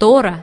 штора